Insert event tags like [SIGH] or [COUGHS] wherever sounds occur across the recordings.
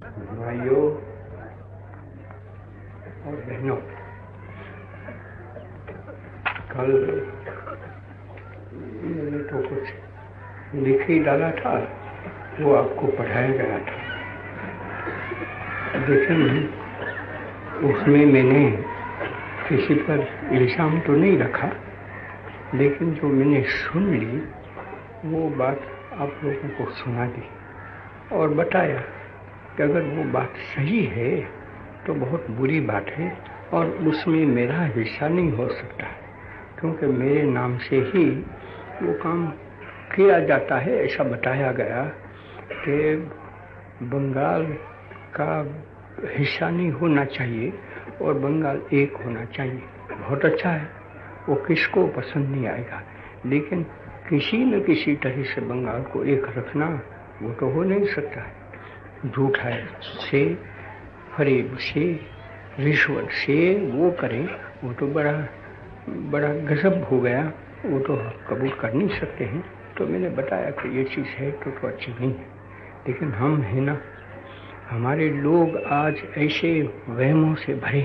भाइयों, और बहनों, कल मैंने तो कुछ लिख ही डाला था, वो आपको पढ़ाया गया था। लेकिन उसमें मैंने किसी पर इल्ज़ाम तो नहीं रखा, लेकिन जो मैंने सुन ली, वो बात आप लोगों को सुना दी और बताया। कि अगर वो बात सही है तो बहुत बुरी बात है और उसमें मेरा हिस्सा नहीं हो सकता। है क्योंकि मेरे नाम से ही वो काम किया जाता है, ऐसा बताया गया कि बंगाल का हिस्सा नहीं होना चाहिए और बंगाल एक होना चाहिए। बहुत अच्छा है। वो किसको पसंद नहीं आएगा। लेकिन किसी न किसी तरह से बंगाल को एक रखना, वो तो हो नहीं सकता है। झूठ है से फरेब से रिश्वत से वो करें वो तो बड़ा बड़ा गजब हो गया वो तो कबूल कर नहीं सकते हैं। तो मैंने बताया कि ये चीज़ है तो, तो अच्छी नहीं है। लेकिन हम है ना हमारे लोग आज ऐसे वहमों से भरे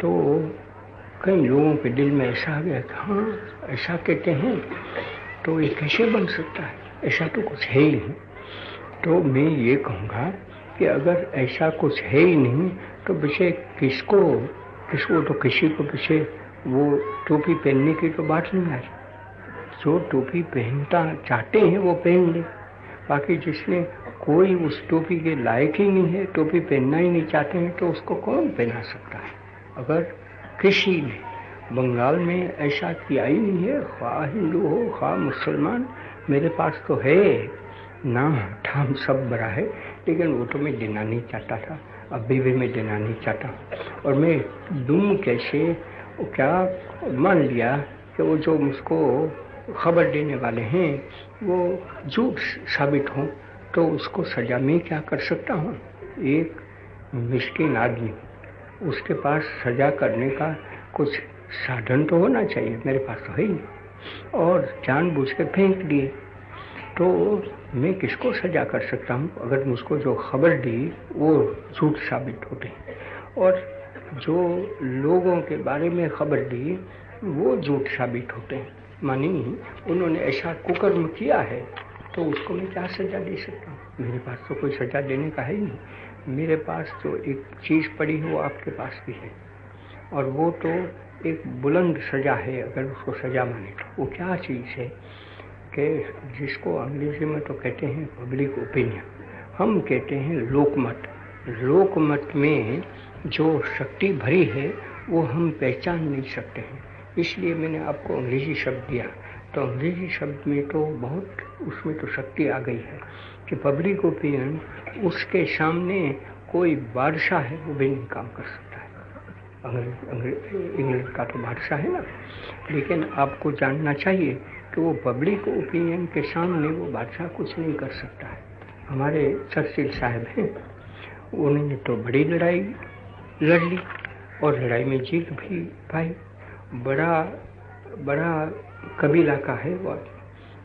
तो कई लोगों के दिल में ऐसा आ गया कि हाँ ऐसा कहते हैं तो ये कैसे बन सकता है? ऐसा तो कुछ है ही नहीं। तो मैं ये कहूँगा कि अगर ऐसा कुछ है ही नहीं तो पीछे किसको किसको तो किसी को पीछे वो टोपी पहनने की तो बात नहीं आ रही जो टोपी पहनता चाहते हैं, वो पहन ले। बाकी जिसने कोई उस टोपी के लायक ही नहीं है, टोपी पहनना ही नहीं चाहते हैं तो उसको कौन पहना सकता है? अगर किसी ने बंगाल में ऐसा किया ही नहीं है ख्वाह हिंदू हो, ख्वाह मुसलमान, मेरे पास तो है। नाम ठाम सब बड़ा है, लेकिन वो तो मैं देना नहीं चाहता था, अभी भी मैं देना नहीं चाहता। और मैं दूँ कैसे क्या मान लिया कि वो जो मुझको खबर देने वाले हैं, वो झूठ साबित हों तो उसको सजा में क्या कर सकता हूँ? एक मिस्किन आदमी, उसके पास सजा करने का कुछ साधन तो होना चाहिए, मेरे पास तो है ही और जानबूझ के फेंक दिए। तो मैं किसको सजा कर सकता हूँ? अगर मुझको जो खबर दी, वो झूठ साबित होते। और जो लोगों के बारे में खबर दी, वो झूठ साबित होते। हैं मानी, उन्होंने ऐसा कुकर्म किया है तो उसको मैं क्या सजा दे सकता हूँ? मेरे पास तो कोई सजा देने का है ही नहीं। मेरे पास जो एक चीज़ पड़ी है, वो आपके पास भी है। और वो तो एक बुलंद सजा है, अगर उसको सजा माने तो। वो क्या चीज़ है? कि जिसको अंग्रेज़ी में तो कहते हैं पब्लिक ओपिनियन हम कहते हैं लोकमत। लोकमत में जो शक्ति भरी है, वो हम पहचान नहीं सकते हैं। इसलिए मैंने आपको अंग्रेज़ी शब्द दिया। तो अंग्रेज़ी शब्द में तो बहुत, उसमें तो शक्ति आ गई है कि पब्लिक ओपिनियन उसके सामने कोई बादशाह है, वो भी नहीं काम कर सकता है। अंग्रेज़ इंग्लैंड का तो बादशाह है ना। लेकिन आपको जानना चाहिए तो वो पब्लिक ओपिनियन के सामने वो बादशाह कुछ नहीं कर सकता है। हमारे चर्चिल साहब हैं, उन्होंने तो बड़ी लड़ाई लड़ ली और लड़ाई में जीत भी पाई। बड़ा बड़ा कबीला का है वो।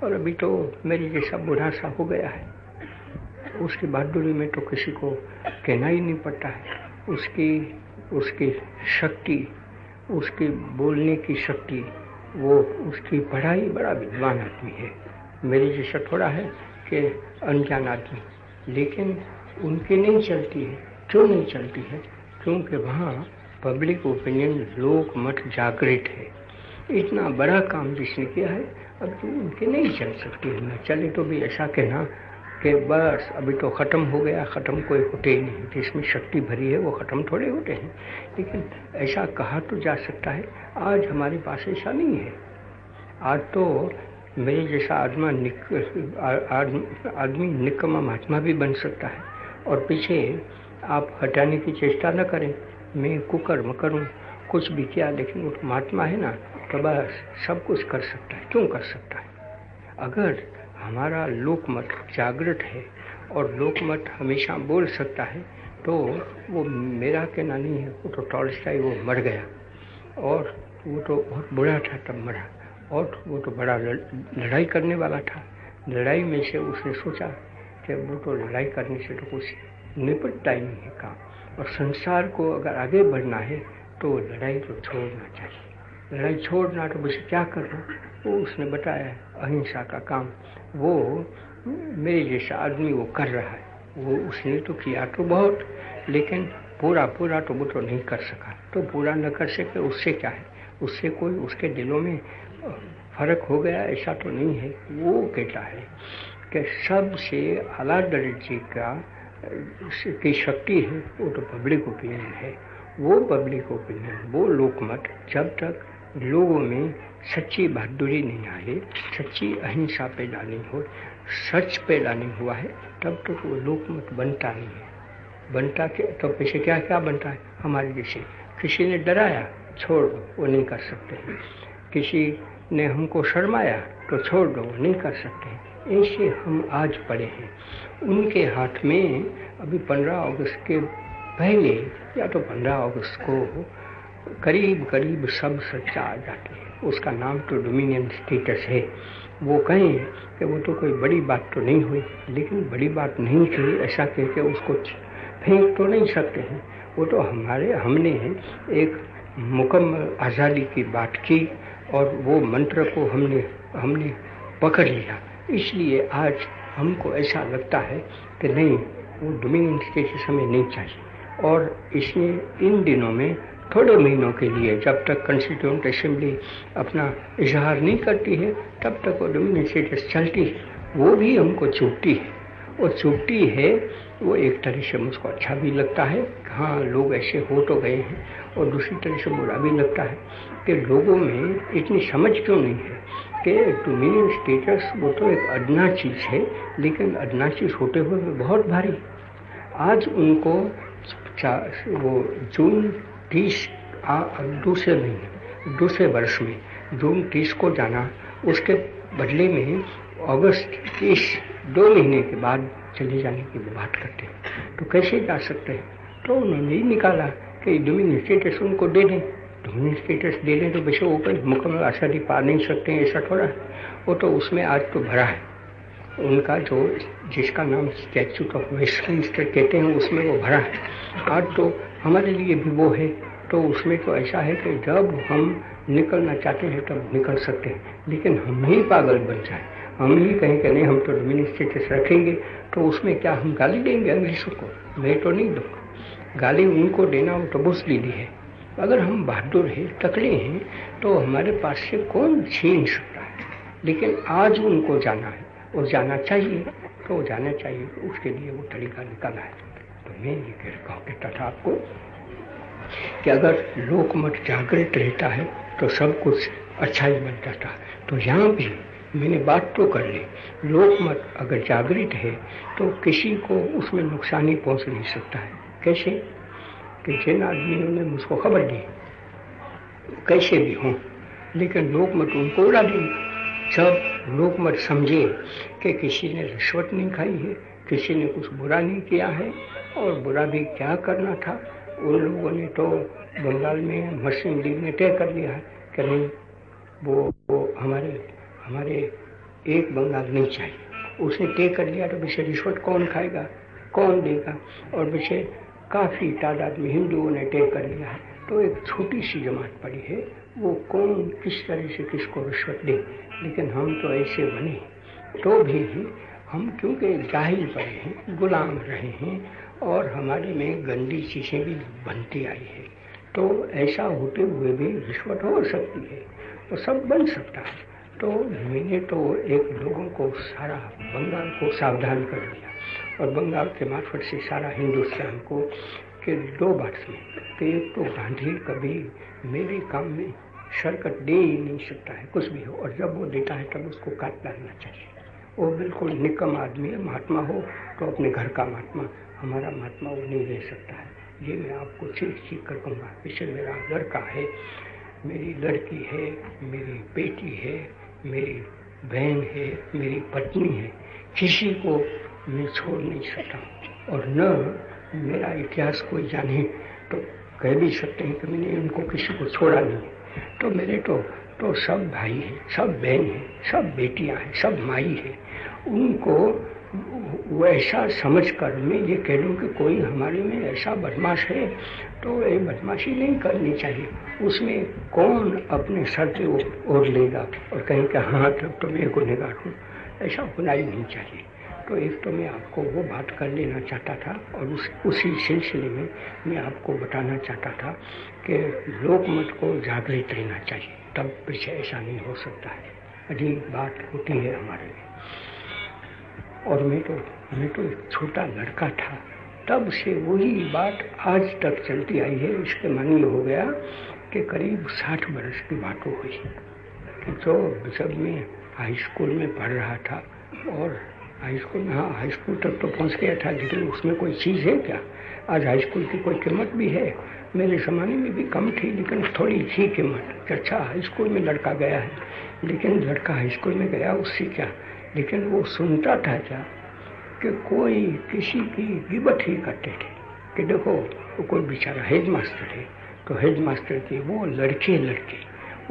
और अभी तो मेरी जैसा बूढ़ा सा हो गया है। उसकी बहादुरी में तो किसी को कहना ही नहीं पड़ता है। उसकी उसकी शक्ति, उसकी बोलने की शक्ति वो उसकी पढ़ाई बड़ा विद्वान आदमी है। मेरे जैसा थोड़ा है कि अनजान आदमी। लेकिन उनकी नहीं चलती है। क्यों नहीं चलती है? क्योंकि वहाँ पब्लिक ओपिनियन लोक मत जागृत है। इतना बड़ा काम जिसने किया है, अब तो उनके नहीं चल सकती है। ना चले तो भी ऐसा कहना कि बस अभी तो ख़त्म हो गया ख़त्म कोई होते ही नहीं। जिसमें शक्ति भरी है वो ख़त्म थोड़े होते हैं। लेकिन ऐसा कहा तो जा सकता है आज हमारे पास ऐसा नहीं है। आज तो मेरे जैसा आदमा निक, आदमी निकम्मा महात्मा भी बन सकता है। और पीछे आप हटाने की चेष्टा न करें मैं कुकर्म करूँ कुछ भी किया लेकिन वो महात्मा है ना तो बस सब कुछ कर सकता है क्यों कर सकता है? अगर हमारा लोकमत जागृत है और लोकमत हमेशा बोल सकता है तो वो मेरा कहना नहीं है, वो तो टॉलस्टाई वो मर गया। और वो तो बहुत बुरा था तब मरा। और वो तो बड़ा लड़ाई करने वाला था। लड़ाई में से उसने सोचा कि वो तो लड़ाई करने से तो कुछ निपटता ही नहीं है काम। और संसार को अगर आगे बढ़ना है तो लड़ाई तो छोड़ना चाहिए। लड़ाई छोड़ना तो मुझे क्या करना? वो उसने बताया, अहिंसा का काम। वो, मेरे जैसा आदमी वो कर रहा है। वो, उसने तो किया तो बहुत, लेकिन पूरा पूरा तो वो तो नहीं कर सका। तो पूरा न कर सके, उससे क्या है? उससे कोई, उसके दिलों में फ़र्क हो गया, ऐसा तो नहीं है। वो कहता है कि सबसे आला दर्जे का की शक्ति है, वो तो पब्लिक ओपिनियन है। वो पब्लिक ओपिनियन, वो लोकमत जब तक लोगों में सच्ची बहादुरी नहीं आए, सच्ची अहिंसा पैदा नहीं हो सच पैदा नहीं हुआ है, तब तक तो वो लोकमत बनता नहीं है। बनता के तो पीछे क्या क्या बनता है? हमारे जैसे किसी ने डराया, छोड़ दो, वो नहीं कर सकते। किसी ने हमको शर्माया तो छोड़ दो, वो नहीं कर सकते। ऐसे हम आज पड़े हैं। उनके हाथ में अभी पंद्रह अगस्त के पहले, या तो पंद्रह अगस्त को करीब करीब सब सच्चा आ जाते हैं। उसका नाम तो डोमिनियन स्टेटस है। वो कहें कि वो तो कोई बड़ी बात तो नहीं हुई, लेकिन बड़ी बात नहीं थी, ऐसा कह के उसको फेंक तो नहीं सकते हैं। वो तो हमारे, हमने एक मुकम्मल आज़ादी की बात की और वो मंत्र को हमने हमने पकड़ लिया। इसलिए आज हमको ऐसा लगता है कि नहीं, वो डोमिनियन स्टेटस हमें नहीं चाहिए। और इसमें इन दिनों में थोड़े महीनों के लिए जब तक कंस्टिट्यूंट असेंबली अपना इजहार नहीं करती है, तब तक वो स्टेटस चलती है। वो भी हमको चुपती है। और चुपती है, वो एक तरह से मुझको अच्छा भी लगता है। हाँ लोग ऐसे हो तो गए हैं, और दूसरी तरह से बुरा भी लगता है कि लोगों में इतनी समझ क्यों नहीं है कि डोमिनियन स्टेटस वो तो एक अदना चीज़ है, लेकिन अदना चीज़ होते हुए बहुत भारी। आज उनको वो जून तीस दूसरे महीने दूसरे वर्ष में जून तीस को जाना, उसके बदले में अगस्त तीस, दो महीने के बाद चले जाने की बात करते हैं। तो कैसे जा सकते हैं? तो उन्होंने ही निकाला कि डोमिन स्टेटस उनको दे दें। डोमिन स्टेटस दे दें तो वैसे कोई मुकम्मल आज़ादी पा नहीं सकते हैं, ऐसा थोड़ा वो तो उसमें आज तो भरा है। उनका जो, जिसका नाम स्टैचूट ऑफ़ वेस्टमिंस्टर कहते हैं, उसमें वो भरा है। आज तो हमारे लिए भी वो है। तो उसमें तो ऐसा है कि जब हम निकलना चाहते हैं, तब निकल सकते हैं। लेकिन हम ही पागल बन जाए। हम ही कहें कि नहीं, हम तो डोमिन स्टेटस रखेंगे। तो उसमें क्या हम गाली देंगे अंग्रेज़ों को? मैं तो नहीं दूँगा। गाली उनको देना वो तो बुजदिली है। अगर हम बहादुर हैं, तकड़े हैं तो हमारे पास से कौन छीन सकता है? लेकिन आज उनको जाना है। और जाना चाहिए। तो जाना चाहिए। उसके लिए वो तरीका निकाला है। तो मैं ये कह हूँ कहता था आपको। कि अगर लोकमत जागृत रहता है तो सब कुछ अच्छा ही बन जाता तो यहाँ भी मैंने बात तो कर ली। लोकमत अगर जागृत है तो किसी को उसमें नुकसान ही पहुँच नहीं सकता है। कैसे? कि जिन आदमियों ने मुझको खबर दी, कैसे भी हों, लेकिन लोकमत उनको उड़ा दी। जब लोकमत समझे कि किसी ने रिश्वत नहीं खाई है। किसी ने कुछ बुरा नहीं किया है और बुरा भी क्या करना था? उन लोगों ने तो बंगाल में मुस्लिम लीग ने तय कर लिया है कि नहीं वो, वो हमारे हमारे एक बंगाल नहीं चाहिए। उसने तय कर लिया तो विषय रिश्वत कौन खाएगा कौन देगा? और विषय काफ़ी तादाद में हिंदुओं ने तय कर लिया है। तो एक छोटी सी जमात पड़ी है वो कौन किस तरह से किसको रिश्वत दे लेकिन हम तो ऐसे बने तो भी हम क्योंकि जाहिल पड़े हैं, गुलाम रहे हैं और हमारे में गंदी चीज़ें भी बनती आई है। तो ऐसा होते हुए भी रिश्वत हो सकती है तो सब बन सकता है। तो मैंने तो एक लोगों को सारा बंगाल को सावधान कर दिया और बंगाल के मार्फत से सारा हिंदुस्तान को के दो बात में कि एक तो गांधी कभी मेरे काम में शरकत दे ही नहीं सकता है, कुछ भी हो, और जब वो देता है तब उसको काट डालना चाहिए। वो बिल्कुल निकम आदमी है, महात्मा हो तो अपने घर का महात्मा, हमारा महात्मा वो नहीं रह सकता है। ये मैं आपको चीख चीख कर कहूँगा। पिछले मेरा लड़का है, मेरी लड़की है, मेरी बेटी है, मेरी बहन है, मेरी पत्नी है। किसी को मैं छोड़ नहीं सकता और न मेरा इतिहास कोई जाने तो कह भी सकते हैं कि मैंने उनको किसी को छोड़ा नहीं तो मेरे तो तो सब भाई हैं, सब बहन हैं, सब बेटियाँ हैं, सब माई हैं। उनको वैसा समझ कर मैं ये कह दूँ कि कोई हमारे में ऐसा बदमाश है तो ये बदमाशी नहीं करनी चाहिए। उसमें कौन अपने सर पे ओढ़ लेगा और कहीं कि हाँ तब तो मैं गुनेगार हूँ। ऐसा होना ही नहीं चाहिए। तो एक तो मैं आपको वो बात कर लेना चाहता था और उस, उसी सिलसिले में मैं आपको बताना चाहता था कि लोकमत को जागृत रहना चाहिए। तब पीछे ऐसा नहीं हो सकता है। अधिक बात होती है हमारे में और मैं तो मैं तो एक छोटा लड़का था। तब से वही बात आज तक चलती आई है। इसके मन में हो गया कि करीब साठ बरस की बात हो गई कि जो जब मैं हाई स्कूल में पढ़ रहा था और हाई स्कूल में हाँ हाई स्कूल तक तो पहुँच गया था, लेकिन उसमें कोई चीज़ है क्या? आज हाई स्कूल की कोई कीमत भी है? मेरे ज़माने में भी कम थी, लेकिन थोड़ी थी कीमत। अच्छा हाई स्कूल में लड़का गया है, लेकिन लड़का हाई स्कूल में गया, उससे क्या? लेकिन वो सुनता था क्या कि कोई किसी की गिबत ही करते थे कि देखो, वो कोई बेचारा हेड मास्टर है। तो हेड मास्टर के वो लड़के लड़के,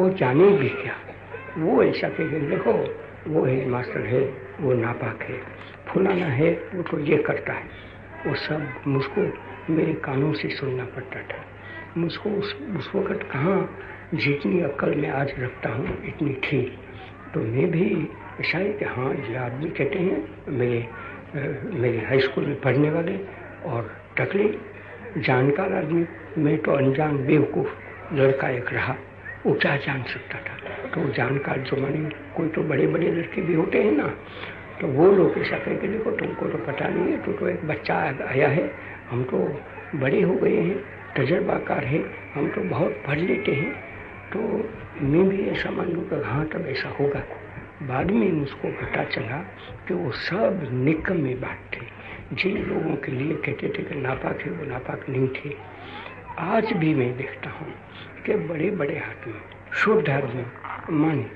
वो जाने भी क्या। वो ऐसा कहे देखो, वो हेड मास्टर है, वो नापाक है, फुलाना है, वो तो ये करता है। वो सब मुझको मेरे कानों से सुनना पड़ता था। मुझको उस उस वक़्त कहाँ जितनी अक्ल मैं आज रखता हूँ, इतनी थी। तो मैं भी है कि हाँ ये आदमी कहते हैं मेरे मेरे हाई स्कूल में पढ़ने वाले और टकले जानकार आदमी मैं तो अनजान बेवकूफ़ लड़का एक रहा वो क्या जान सकता था? तो जानकार जो मानी कोई तो बड़े बड़े लड़के भी होते हैं ना तो वो लोग ऐसा कह देखो तुमको तो पता नहीं है तो, तो एक बच्चा आया है हम तो बड़े हो गए हैं तजर्बाकार है हम तो बहुत पढ़ लेते हैं। तो मैं भी ऐसा मान लूँ कि हाँ तब ऐसा होगा। बाद में मुझको पता चला कि वो सब निकम्मे बात थे जिन लोगों के लिए कहते थे कि नापाक है, वो नापाक नहीं थे। आज भी मैं देखता हूँ कि बड़े बड़े आदमी शुद्ध आदमी माने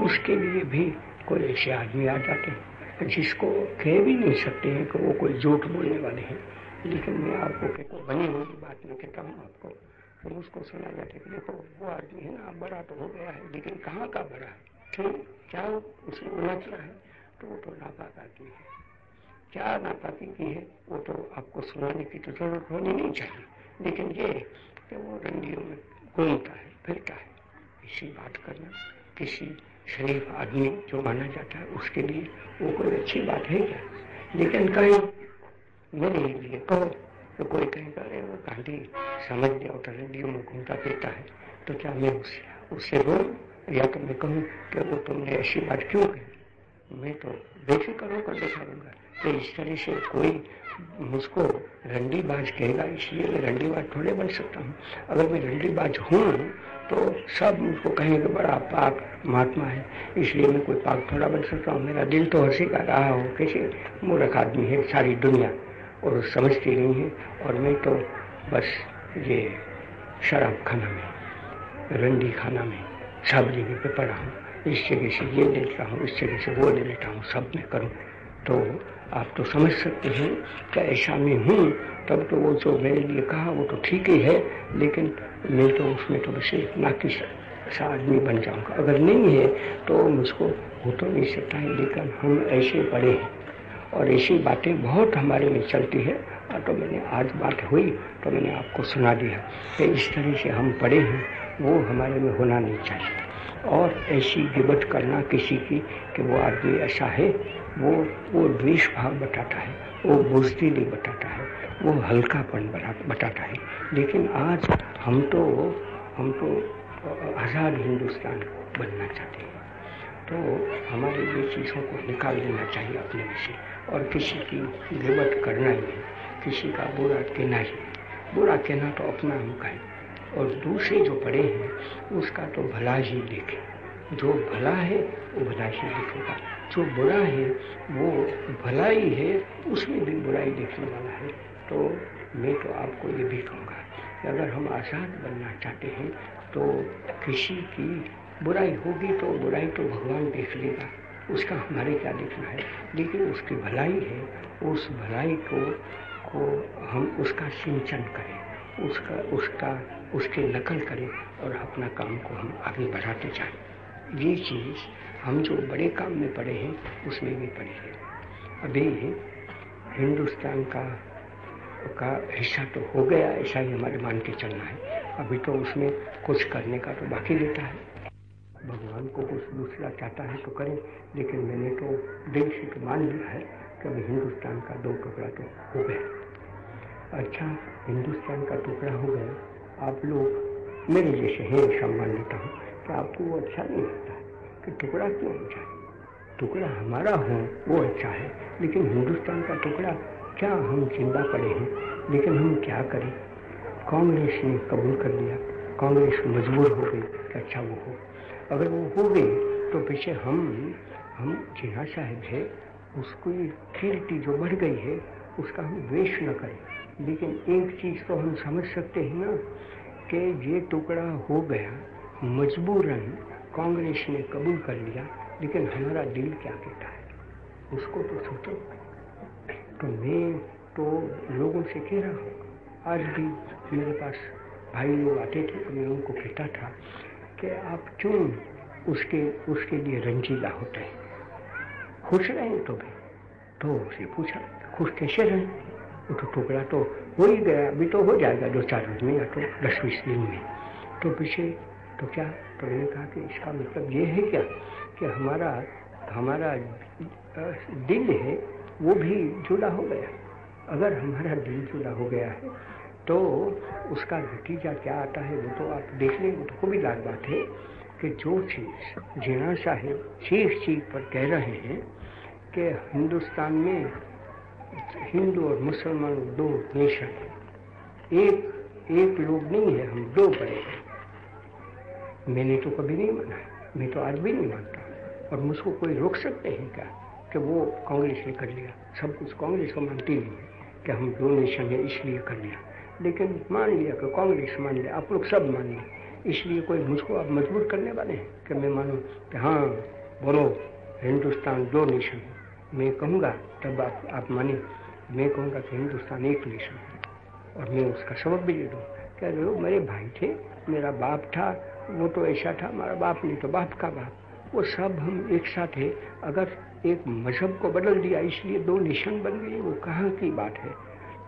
उसके लिए भी कोई ऐसे आदमी आ जाते हैं जिसको कह भी नहीं सकते हैं कि वो कोई झूठ बोलने वाले हैं। लेकिन मैं आपको कहता बनी हुई बात में कहता हूँ आपको। तो उसको सुना जाता है कि देखो, वो आदमी है ना, बड़ा तो हो गया है, लेकिन कहाँ का बड़ा है? ठीक क्या उसे क्या है तो वो तो नापाक है। क्या नापाकी की है? वो तो आपको सुनाने की तो ज़रूरत होनी नहीं चाहिए। लेकिन ये कि वो रंडियों में घूमता है, फिरता है। इसी बात करना किसी शरीफ आदमी जो माना जाता है, उसके लिए वो कोई अच्छी बात है क्या? लेकिन कहीं मेरे लिए कहो तो कोई कहेगा, अरे, वो गांधी समझ गया उठा रेडियो में घूमता फिरता है। तो क्या मैं उससे उससे बोल? या तो मैं कहूँ कि वो तुमने ऐसी बात क्यों कही मैं तो बेफिक्र होकर देखा दूँगा तो इस तरह से कोई मुझको रंडीबाज कहेगा, इसलिए मैं रंडीबाज थोड़े बन सकता हूँ। अगर मैं रंडीबाज हूँ तो सब मुझको कहेंगे बड़ा पाक महात्मा है, इसलिए मैं कोई पाक थोड़ा बन सकता हूँ। मेरा दिल तो हँसी का रहा हो, कैसे? मूर्ख आदमी है, सारी दुनिया और समझती नहीं है और मैं तो बस ये शराब खाना में, रंडी खाना में सब जगह पे पड़ा हूँ। इस जगह से ये ले लेता हूँ, इस जगह से वो ले लेता हूँ, सब में करूँ। तो आप तो समझ सकते हैं कि ऐसा मैं हूँ, तब तो वो जो मेरे लिए कहा, वो तो ठीक ही है, लेकिन मैं तो उसमें तो वैसे ना किस आदमी बन जाऊँगा। अगर नहीं है तो मुझको हो तो नहीं सकता है, लेकिन हम ऐसे बड़े हैं। और ऐसी बातें बहुत हमारे में चलती है। और तो मैंने आज बात हुई तो मैंने आपको सुना दिया। कि इस तरह से हम पढ़े हैं। वो हमारे में होना नहीं चाहिए। और ऐसी गिबत करना किसी की कि वो आदमी ऐसा है, वो वो द्वेष भाव बताता है, वो बुजदिली बताता है, वो हल्कापन बताता है। लेकिन आज हम तो हम तो आज़ाद हिंदुस्तान बनना चाहते हैं। तो हमारे ये चीज़ों को निकाल लेना चाहिए अपने में से और किसी की गिबत करना ही नहीं, किसी का बुरा कहना ही बुरा कहना तो अपना हम कहें और दूसरे जो पड़े हैं, उसका तो भला ही देखें। जो भला है, वो भला ही दिखेगा। जो बुरा है, वो भलाई है, उसमें भी बुराई देखने वाला है। तो मैं तो आपको ये भी कहूँगा कि अगर हम आज़ाद बनना चाहते हैं तो किसी की बुराई होगी तो बुराई तो भगवान देख लेगा। उसका हमारे क्या देखना है? लेकिन उसकी भलाई है, उस भलाई को को हम उसका सिंचन करें। उसका उसका, उसकी नकल करें और अपना काम को हम आगे बढ़ाते जाएँ। ये चीज़ हम जो बड़े काम में पड़े हैं, उसमें भी पड़े हैं। अभी हिंदुस्तान का का हिस्सा तो हो गया, ऐसा ही हमारे मान के चलना है। अभी तो उसमें कुछ करने का तो बाकी रहता है। भगवान को कुछ दूसरा चाहता है तो करें, लेकिन मैंने तो दिल से तो मान लिया है कि अभी हिंदुस्तान का दो टुकड़ा तो हो गया। अच्छा हिंदुस्तान का टुकड़ा हो गया। आप लोग मेरे जैसे हैं ऐसा मान लेता हूँ कि आपको वो अच्छा नहीं लगता कि टुकड़ा क्यों हो? जाए टुकड़ा हमारा हो, वो अच्छा है। लेकिन हिंदुस्तान का टुकड़ा, क्या हम ज़िंदा पड़े हैं? लेकिन हम क्या करें? कांग्रेस ने कबूल कर लिया। कांग्रेस मजबूर हो गई कि अच्छा वो हो। अगर वो हो गई तो पीछे हम हम जिना साहब है। उसकी कीर्ति जो बढ़ गई है, उसका हम द्वेष न करें। लेकिन एक चीज़ तो हम समझ सकते हैं ना कि ये टुकड़ा हो गया, मजबूरन कांग्रेस ने कबूल कर लिया, लेकिन हमारा दिल क्या कहता है? उसको तो सोचो। तो मैं तो लोगों से कह रहा हूँ, आज भी मेरे पास भाई लोग आते थे तो मैं उनको कहता था कि आप क्यों उसके उसके लिए रंजीदा होते हैं? खुश रहें तो भी। तो उसे पूछा, खुश कैसे रहें? वो तो टुकड़ा तो हो ही गया, अभी तो हो जाएगा, दो चार रोज में या तो दस बीस दिन में। तो पीछे तो क्या तो मैंने कहा कि इसका मतलब ये है क्या कि हमारा हमारा दिल है, वो भी जुड़ा हो गया। अगर हमारा दिल जुड़ा हो गया है तो उसका नतीजा क्या आता है, वो तो आप देख लें, वो तो खूब लाल बात है कि जो चीज़ जीना साहेब शीख चीख पर कह रहे हैं कि हिंदुस्तान में हिंदू और मुसलमान दो नेशन एक एक लोग नहीं है, हम दो बड़े हैं। मैंने तो कभी नहीं माना, मैं तो आज भी नहीं मानता। और मुझको कोई रोक सकते हैं क्या कि वो कांग्रेस ने कर लिया? सब कुछ कांग्रेस को मानती नहीं है कि हम दो नेशन है इसलिए कर लिया। लेकिन मान लिया कि कांग्रेस मान लिया आप लोग सब मान लिया इसलिए कोई मुझको आप मजबूर करने वाले हैं कि मैं मानूँ कि हाँ बोलो, हिंदुस्तान दो नेशन है। मैं कहूँगा, तब आप आप माने, मैं कहूँगा कि हिंदुस्तान एक नेशन है। और मैं उसका सबक भी दे दूँ रहे हो, मेरे भाई थे, मेरा बाप था, वो तो ऐसा था, हमारा बाप नहीं तो बाप का बाप। वो सब हम एक साथ है। अगर एक मज़हब को बदल दिया, इसलिए दो नेशन बन गए, वो कहाँ की बात है?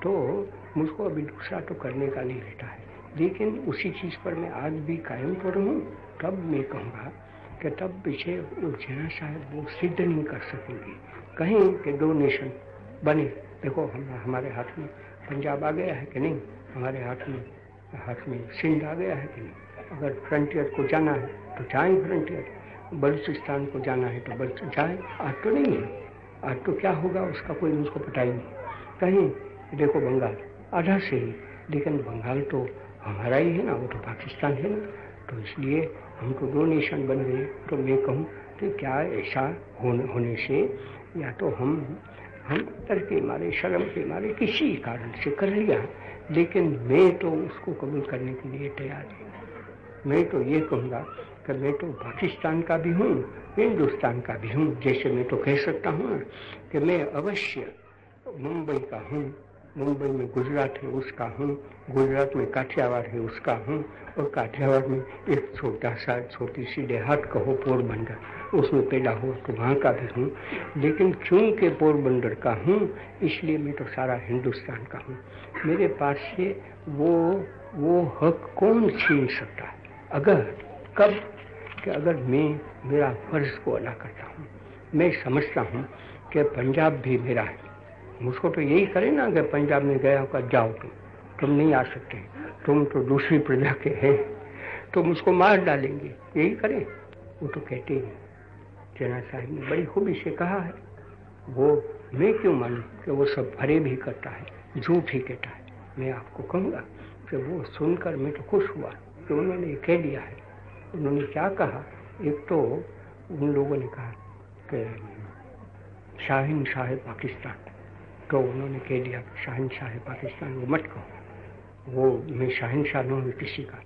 तो मुझको अभी दूसरा तो करने का नहीं रहता है। लेकिन उसी चीज़ पर मैं आज भी कायम तो रहूँ, तब मैं कहूँगा कि तब पीछे उज्जैना शायद वो सिद्ध नहीं कर सकेंगे। कहीं कि दो नेशन बने। देखो, हम हमारे हाथ में पंजाब आ गया है कि नहीं? हमारे हाथ में हाथ में सिंध आ गया है कि नहीं? अगर फ्रंटियर को जाना है तो जाए फ्रंटियर बलूचिस्तान को जाना है तो बल जाए। आज तो नहीं है। आज तो क्या होगा, उसका कोई मुझको पता ही नहीं। कहीं, देखो बंगाल, आधा से ही। लेकिन बंगाल तो हमारा ही है ना, वो तो पाकिस्तान है ना। तो इसलिए हमको दो नेशन बन गए तो मैं कहूँ कि क्या ऐसा होने से या तो हम हम डर के मारे शर्म के मारे किसी कारण से कर लिया। लेकिन मैं तो उसको कबूल करने के लिए तैयार नहीं मैं तो ये कहूँगा कि मैं तो पाकिस्तान का भी हूँ, हिंदुस्तान का भी हूँ, जैसे मैं तो कह सकता हूँ कि मैं अवश्य मुंबई का हूँ, मुंबई में गुजरात है उसका हूँ, गुजरात में काठियावाड़ है उसका हूँ, और काठियावाड़ में एक छोटा सा, छोटी सी देहात कहो पोरबंदर। उसमें पैदा हुआ तो वहाँ का भी हूँ। लेकिन चूँकि पोरबंदर का हूँ, इसलिए मैं तो सारा हिंदुस्तान का हूँ। मेरे पास से वो वो हक कौन छीन सकता है? अगर, कब? कि अगर मैं मेरा फ़र्ज़ को अदा करता हूँ। मैं समझता हूँ कि पंजाब भी मेरा है। मुझको तो यही करे ना कि पंजाब में गया होगा, जाओ तुम। तुम नहीं आ सकते। तुम तो दूसरी प्रजा के हैं। तो मुझको मार डालेंगे। यही करें? वो तो कहते हैं। जना साहब ने बड़ी खूबी से कहा है। वो मैं क्यों मानूँ कि वो सब भरे भी करता है, झूठ ही कहता है। मैं आपको कहूँगा कि वो सुनकर मैं तो खुश हुआ कि उन्होंने ये कह दिया है। उन्होंने क्या कहा? एक तो उन लोगों ने कहा कि शाहीन शाह पाकिस्तान। तो उन्होंने कह दिया शाहनशाह पाकिस्तान, वो मत कहो। वो मैं शाहनशाह नहीं हूँ, किसी का।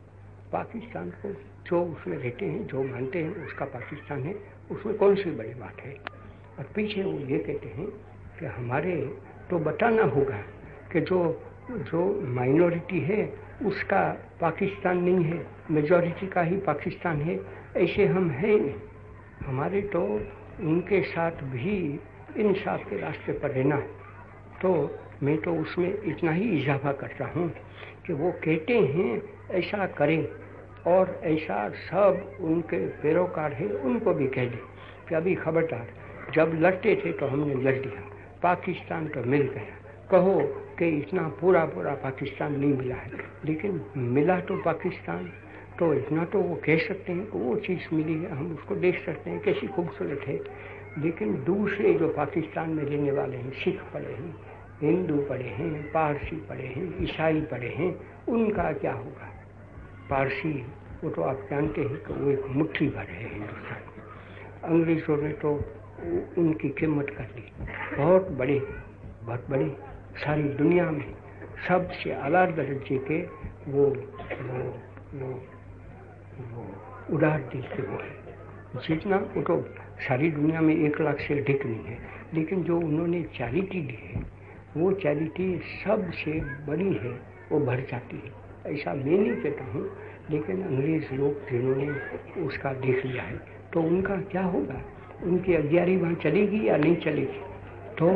पाकिस्तान को जो उसमें रहते हैं, जो मानते हैं, उसका पाकिस्तान है। उसमें कौन सी बड़ी बात है? और पीछे वो ये कहते हैं कि हमारे तो बताना होगा कि जो जो माइनॉरिटी है, उसका पाकिस्तान नहीं है मेजॉरिटी का ही पाकिस्तान है, ऐसे हम हैं नहीं। हमारे तो उनके साथ भी इंसाफ के रास्ते पर रहना है। तो मैं तो उसमें इतना ही इजाफा करता हूँ कि वो कहते हैं, ऐसा करें। और ऐसा सब उनके पैरोकार हैं, उनको भी कह दें कि अभी खबरदार, जब लड़ते थे तो हमने लड़ लिया, पाकिस्तान तो मिल गया। कहो कि इतना पूरा पूरा पाकिस्तान नहीं मिला है, लेकिन मिला तो पाकिस्तान तो इतना तो वो कह सकते हैं कि वो चीज़ मिली है, हम उसको देख सकते हैं कैसी खूबसूरत है। लेकिन दूसरे जो पाकिस्तान में रहने वाले हैं, सिख पड़े हैं, हिंदू पड़े हैं, पारसी पड़े हैं, ईसाई पड़े हैं, उनका क्या होगा? पारसी वो तो आप जानते हैं कि वो एक मुट्ठी भर है हिंदुस्तान में अंग्रेज़ों ने तो उनकी कीमत कर ली। बहुत बड़े बहुत बड़े सारी दुनिया में सबसे अला दर्जे के वो वो वो वो उदार दिल के वो है। जितना वो तो सारी दुनिया में एक लाख से अधिक नहीं है, लेकिन जो उन्होंने चैरिटी दी है, वो चैरिटी सबसे बड़ी है, वो भर जाती है। ऐसा मैं नहीं कहता हूँ, लेकिन अंग्रेज़ लोग जिन्होंने उसका देख लिया है तो उनका क्या होगा? उनकी अग्यारी वहाँ चलेगी या नहीं चलेगी? तो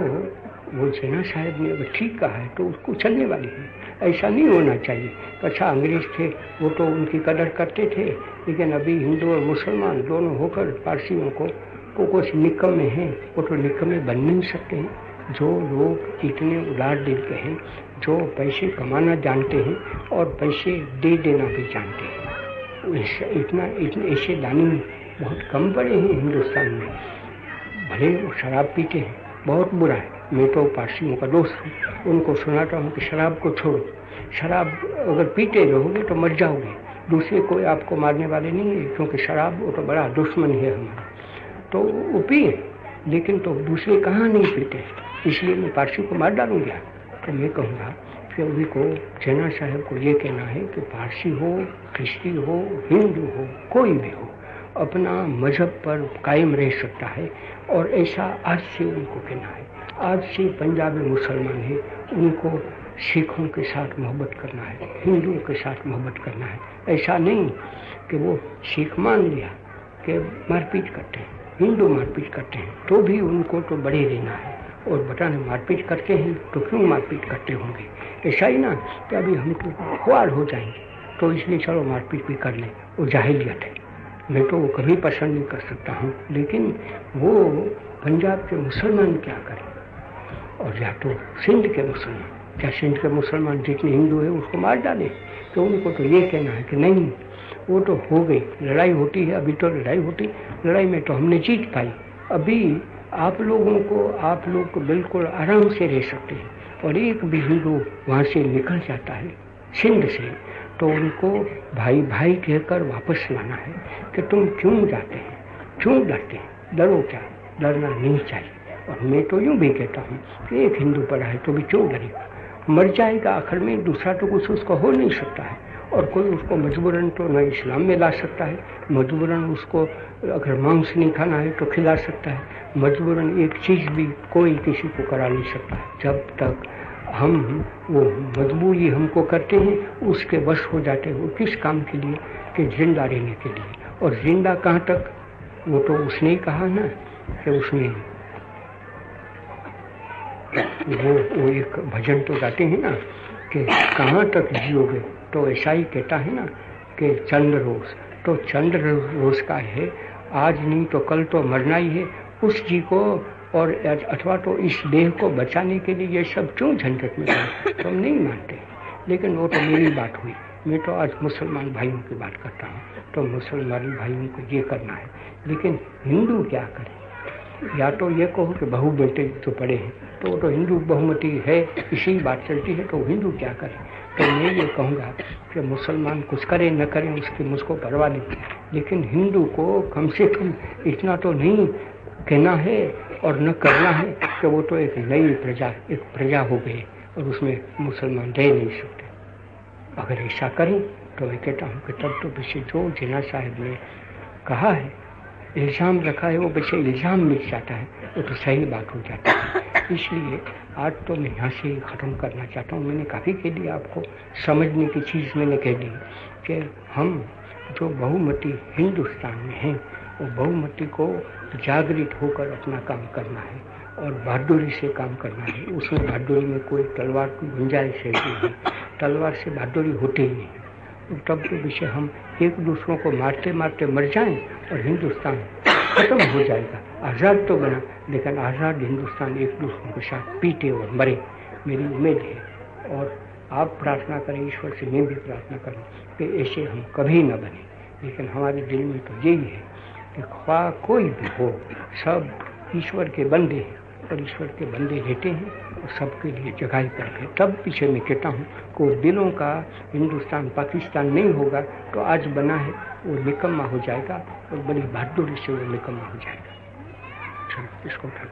वो जेना साहब ने अगर ठीक कहा है तो उसको चलने वाली है। ऐसा नहीं होना चाहिए। अच्छा अंग्रेज़ थे, वो तो उनकी कदर करते थे, लेकिन अभी हिंदू और मुसलमान दोनों होकर पारसियों को को कुछ निकम्मे हैं, वो तो निकम्मे बन नहीं सकते हैं। जो लोग इतने उदार दिल के हैं, जो पैसे कमाना जानते हैं और पैसे दे देना भी जानते हैं। इतना, इतने ऐसे दानी बहुत कम पड़े हैं हिंदुस्तान में। भले वो शराब पीते हैं, बहुत बुरा है। मैं तो पारसियों का दोस्त हूँ। उनको सुनाता हूँ कि शराब को छोड़ो। शराब अगर पीते रहोगे तो मर जाओगे। दूसरे कोई आपको मारने वाले नहीं है, क्योंकि शराब वो तो बड़ा दुश्मन है हमारा। तो वो पिए, लेकिन तो दूसरे कहाँ नहीं पीते? इसलिए मैं पारसी को मार डालूँगा। तो मैं कहूँगा कि अभी को, जना साहब को ये कहना है कि पारसी हो, ख्रिस्ती हो, हिंदू हो, कोई भी हो, अपना मज़हब पर कायम रह सकता है और ऐसा आज से उनको कहना है। आज से पंजाबी मुसलमान हैं, उनको सिखों के साथ मोहब्बत करना है, हिंदुओं के साथ मोहब्बत करना है। ऐसा नहीं कि वो सिख मान लिया कि मारपीट करते हैं, हिंदू मारपीट करते हैं तो भी उनको तो बड़े रहना है। और बताने मारपीट करते हैं तो क्यों मारपीट करते होंगे? ऐसा ही ना कि अभी हम तो खुआर हो जाएँगे। तो इसलिए चलो मारपीट भी कर लें, वो जाहिलियत है। मैं तो वो कभी पसंद नहीं कर सकता हूँ, लेकिन वो पंजाब के मुसलमान क्या करें? और या तो सिंध के मुसलमान, क्या सिंध के मुसलमान जितने हिंदू है, उसको मार डालें? तो उनको तो ये कहना है कि नहीं, वो तो हो गई, लड़ाई होती है, अभी तो लड़ाई होती, लड़ाई में तो हमने जीत पाई। अभी आप लोगों को आप लोग बिल्कुल आराम से रह सकते हैं और एक भी हिंदू वहाँ से निकल जाता है सिंध से तो उनको भाई भाई कहकर वापस लाना है कि तुम क्यों जाते हैं? क्यों डरते हैं? डरो क्या? डरना नहीं चाहिए। और मैं तो यूँ भी कहता हूँ कि एक हिंदू पढ़ा है तो भी क्यों डरेगा? मर जाएगा आखिर में, दूसरा तो कुछ उसको हो नहीं सकता है। और कोई उसको मजबूरन तो न इस्लाम में ला सकता है, मजबूरन उसको अगर मांस नहीं खाना है तो खिला सकता है, मजबूरन एक चीज़ भी कोई किसी को करा नहीं सकता जब तक हम वो मजबूरी हमको करते हैं, उसके वश हो जाते हैं किस काम के लिए? कि ज़िंदा रहने के लिए। और ज़िंदा कहाँ तक? वो तो उसने ही कहा ना कि उसने वो वो एक भजन तो गाते हैं ना कि कहाँ तक जियोगे? तो ऐसा ही कहता है ना कि चंद्र रोज तो चंद्र रोज का है, आज नहीं तो कल तो मरना ही है। उस जी को और अथवा तो इस देह को बचाने के लिए ये सब क्यों झंझट में तो हम नहीं मानते। लेकिन वो तो मेरी बात हुई। मैं तो आज मुसलमान भाइयों की बात करता हूँ तो मुसलमान भाइयों को ये करना है। लेकिन हिंदू क्या करें? या तो ये कहो कि बहु बेटे जो पड़े हैं तो वो तो हिंदू बहुमती है, इसी बात चलती है तो हिंदू क्या करे? तो मैं ये कहूँगा कि मुसलमान कुछ करें, न करें, उसकी मुझको परवाह नहीं। लेकिन हिंदू को कम से कम इतना तो नहीं कहना है और न करना है कि वो तो एक नई प्रजा, एक प्रजा हो गई और उसमें मुसलमान रह नहीं सकते। अगर ऐसा करें तो मैं कहता हूँ कि तब तो पीछे जो जिना साहब ने कहा है इल्ज़ाम रखा है वो बच्चे इल्ज़ाम मिल जाता है वो तो सही बात हो जाती है। [COUGHS] इसलिए आज तो मैं यहाँ से ख़त्म करना चाहता हूँ। मैंने काफ़ी कह दिया आपको समझने की चीज़ मैंने कह दी कि हम जो बहुमती हिंदुस्तान में हैं वो बहुमती को जागृत होकर अपना काम करना है और बहादुरी से काम करना है। उसमें बहादुरी में कोई तलवार की गुंजाइश है। नहीं तलवार से बहादुरी होती ही नहीं। तब तो विषय हम एक दूसरों को मारते मारते मर जाएँ और हिंदुस्तान खत्म हो जाएगा। आज़ाद तो बना, लेकिन आज़ाद हिंदुस्तान एक दूसरों के साथ पीटे और मरे। मेरी उम्मीद है, और आप प्रार्थना करें, ईश्वर से मैं भी प्रार्थना करूँ कि ऐसे हम कभी न बने। लेकिन हमारे दिल में तो यही है कि ख्वा कोई भी हो, सब ईश्वर के बंदे हैं। और ईश्वर के बंदे रहते हैं और सबके लिए जगह है। तब पीछे मैं कहता हूँ को दिलों का हिंदुस्तान, पाकिस्तान नहीं होगा तो आज बना है, वो निकम्मा हो जाएगा, और बड़ी बहादुरी से वो निकम्मा हो जाएगा। चलो, इसको उठा